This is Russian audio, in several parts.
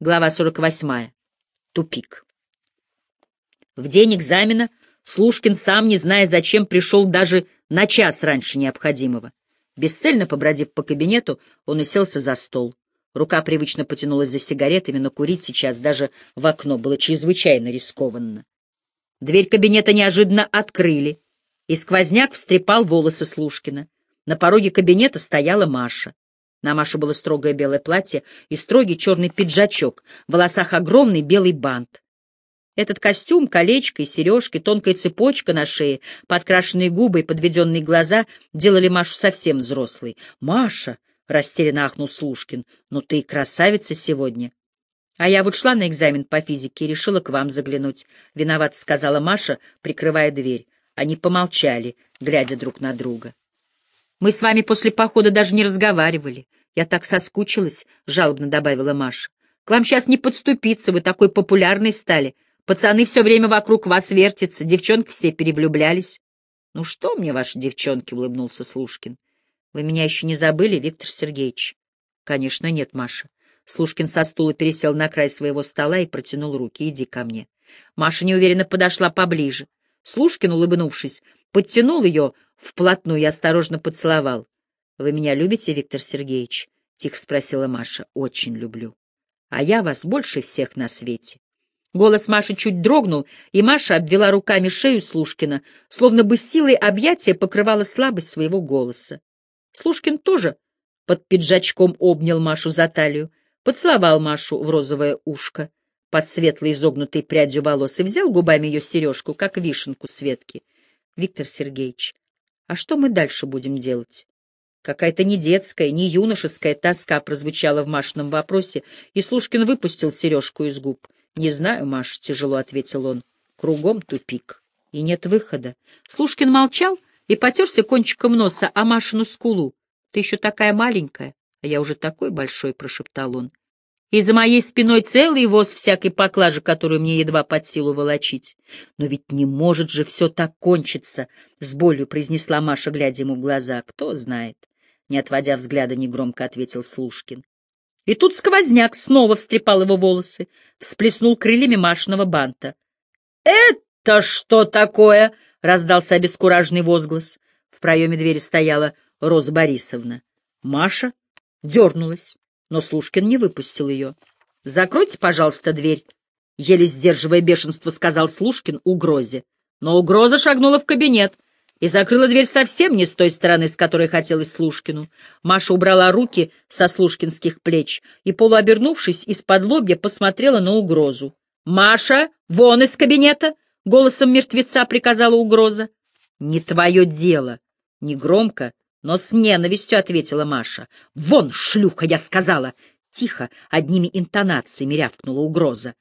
Глава 48. Тупик. В день экзамена Слушкин, сам не зная зачем, пришел даже на час раньше необходимого. Бесцельно побродив по кабинету, он уселся за стол. Рука привычно потянулась за сигаретами, но курить сейчас даже в окно было чрезвычайно рискованно. Дверь кабинета неожиданно открыли, и сквозняк встрепал волосы Слушкина. На пороге кабинета стояла Маша. На Маше было строгое белое платье и строгий черный пиджачок, в волосах огромный белый бант. Этот костюм, колечко и сережки, тонкая цепочка на шее, подкрашенные губы и подведенные глаза делали Машу совсем взрослой. «Маша!» — растерянно ахнул Слушкин. «Ну ты красавица сегодня!» «А я вот шла на экзамен по физике и решила к вам заглянуть», — виноват сказала Маша, прикрывая дверь. Они помолчали, глядя друг на друга. «Мы с вами после похода даже не разговаривали. Я так соскучилась», — жалобно добавила Маша. «К вам сейчас не подступиться, вы такой популярный стали. Пацаны все время вокруг вас вертятся, девчонки все перевлюблялись». «Ну что мне, ваши девчонки?» — улыбнулся Слушкин. «Вы меня еще не забыли, Виктор Сергеевич?» «Конечно нет, Маша». Слушкин со стула пересел на край своего стола и протянул руки. «Иди ко мне». Маша неуверенно подошла поближе. Слушкин, улыбнувшись, подтянул ее вплотную и осторожно поцеловал. «Вы меня любите, Виктор Сергеевич?» — тихо спросила Маша. «Очень люблю. А я вас больше всех на свете». Голос Маши чуть дрогнул, и Маша обвела руками шею Слушкина, словно бы силой объятия покрывала слабость своего голоса. Слушкин тоже под пиджачком обнял Машу за талию, поцеловал Машу в розовое ушко под светлой изогнутой прядью волос и взял губами ее сережку, как вишенку Светки. — Виктор Сергеевич, а что мы дальше будем делать? Какая-то не детская, не юношеская тоска прозвучала в Машином вопросе, и Слушкин выпустил сережку из губ. — Не знаю, Маш, — тяжело ответил он. — Кругом тупик. И нет выхода. Слушкин молчал и потерся кончиком носа о Машину скулу. — Ты еще такая маленькая, а я уже такой большой, — прошептал он. И за моей спиной целый воз всякой поклажи, которую мне едва под силу волочить. Но ведь не может же все так кончиться, — с болью произнесла Маша, глядя ему в глаза. Кто знает. Не отводя взгляда, негромко ответил Слушкин. И тут сквозняк снова встрепал его волосы, всплеснул крыльями Машиного банта. «Это что такое?» — раздался обескураженный возглас. В проеме двери стояла Роза Борисовна. Маша дернулась но Слушкин не выпустил ее. «Закройте, пожалуйста, дверь», — еле сдерживая бешенство, сказал Слушкин угрозе. Но угроза шагнула в кабинет и закрыла дверь совсем не с той стороны, с которой хотелось Слушкину. Маша убрала руки со слушкинских плеч и, полуобернувшись, из-под лобья посмотрела на угрозу. «Маша, вон из кабинета!» — голосом мертвеца приказала угроза. «Не твое дело!» — негромко, но с ненавистью ответила Маша. «Вон, шлюха, я сказала!» Тихо, одними интонациями рявкнула угроза.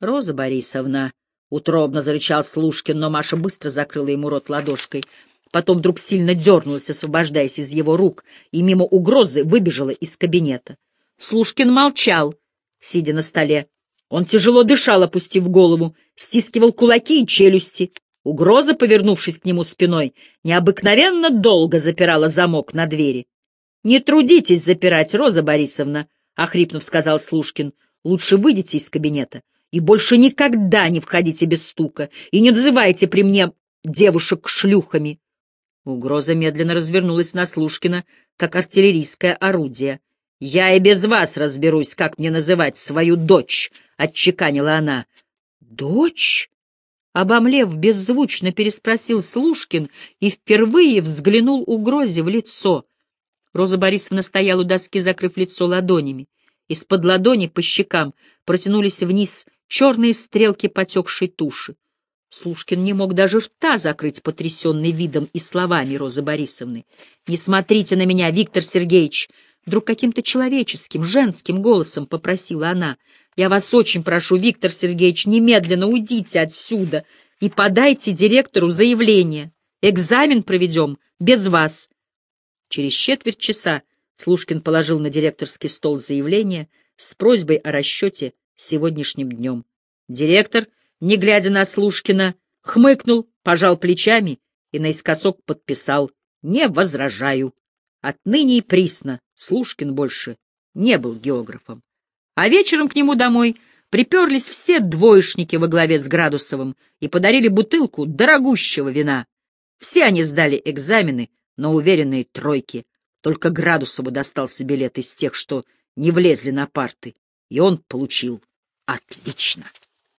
«Роза Борисовна!» — утробно зарычал Слушкин, но Маша быстро закрыла ему рот ладошкой. Потом вдруг сильно дернулась, освобождаясь из его рук, и мимо угрозы выбежала из кабинета. Слушкин молчал, сидя на столе. Он тяжело дышал, опустив голову, стискивал кулаки и челюсти. Угроза, повернувшись к нему спиной, необыкновенно долго запирала замок на двери. — Не трудитесь запирать, Роза Борисовна, — охрипнув сказал Слушкин. — Лучше выйдите из кабинета и больше никогда не входите без стука и не называйте при мне девушек шлюхами. Угроза медленно развернулась на Слушкина, как артиллерийское орудие. — Я и без вас разберусь, как мне называть свою дочь, — отчеканила она. — Дочь? Обомлев, беззвучно переспросил Слушкин и впервые взглянул угрозе в лицо. Роза Борисовна стояла у доски, закрыв лицо ладонями. Из-под ладони по щекам протянулись вниз черные стрелки потекшей туши. Слушкин не мог даже рта закрыть, потрясенный видом и словами Розы Борисовны. «Не смотрите на меня, Виктор Сергеевич!» Вдруг каким-то человеческим, женским голосом попросила она. Я вас очень прошу, Виктор Сергеевич, немедленно уйдите отсюда и подайте директору заявление. Экзамен проведем без вас. Через четверть часа Слушкин положил на директорский стол заявление с просьбой о расчете сегодняшним днем. Директор, не глядя на Слушкина, хмыкнул, пожал плечами и наискосок подписал «Не возражаю». Отныне и присно Слушкин больше не был географом. А вечером к нему домой приперлись все двоечники во главе с Градусовым и подарили бутылку дорогущего вина. Все они сдали экзамены на уверенные тройки. Только Градусову достался билет из тех, что не влезли на парты, и он получил отлично.